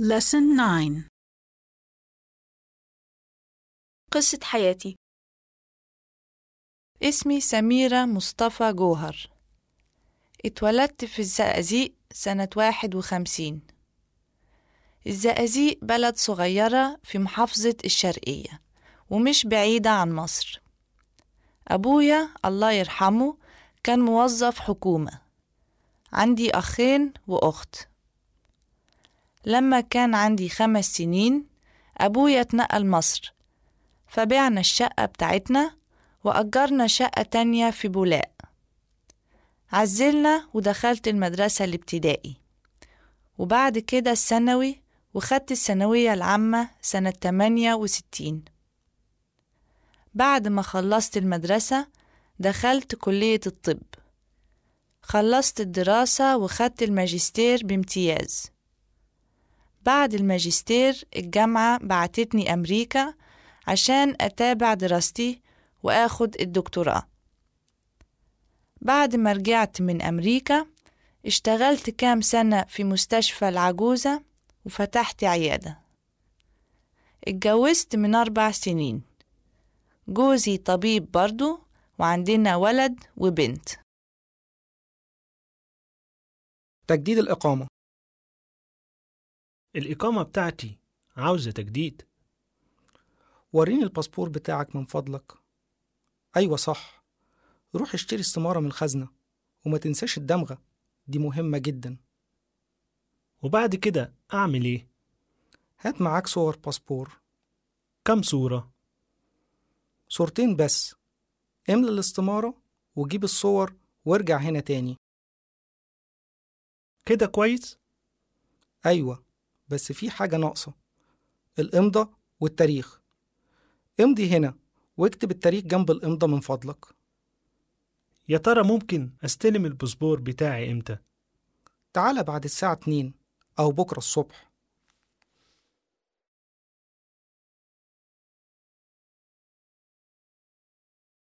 Lesson 9 قصة حياتي. اسمي سميرة مصطفى جوهر. اتولدت في الزقازيق سنة واحد وخمسين. الزقازيق بلد صغيرة في محافظة الشرقية ومش بعيدة عن مصر. أبويا الله يرحمه كان موظف حكومة. عندي أخين وأخت. لما كان عندي خمس سنين أبويا أتنقل مصر. فبعنا الشقة بتاعتنا وأجرنا شقة تانية في بولاق. عزلنا ودخلت المدرسة الابتدائي. وبعد كده الثانوي وخدت الثانوية العامة سنة 68 بعد ما خلصت المدرسة دخلت كلية الطب. خلصت الدراسة وخدت الماجستير بامتياز. بعد الماجستير الجامعة بعتتني أمريكا عشان أتابع دراستي وآخد الدكتوراه. بعد ما رجعت من أمريكا اشتغلت كام سنة في مستشفى العجوزة وفتحت عيادة. اتجوزت من أربع سنين. جوزي طبيب برضو وعندنا ولد وبنت. تجديد الإقامة. الإقامة بتاعتي عاوزة تجديد. وريني الباسبور بتاعك من فضلك. أيوة صح. روح اشتري استمارة من الخزنة وما تنساش الدمغة. دي مهمة جدا. وبعد كده أعمل إيه؟ هات معاك صور باسبور. كم صورة؟ صورتين بس. املى الاستمارة وجيب الصور وارجع هنا تاني. كده كويس؟ أيوة. بس في حاجة ناقصة. الإمضة والتاريخ. امضي هنا واكتب التاريخ جنب الإمضة من فضلك. يا ترى ممكن أستلم الباسبور بتاعي إمتى؟ تعال بعد الساعة اتنين أو بكرة الصبح.